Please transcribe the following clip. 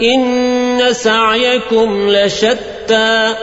إن سعيكم لشتى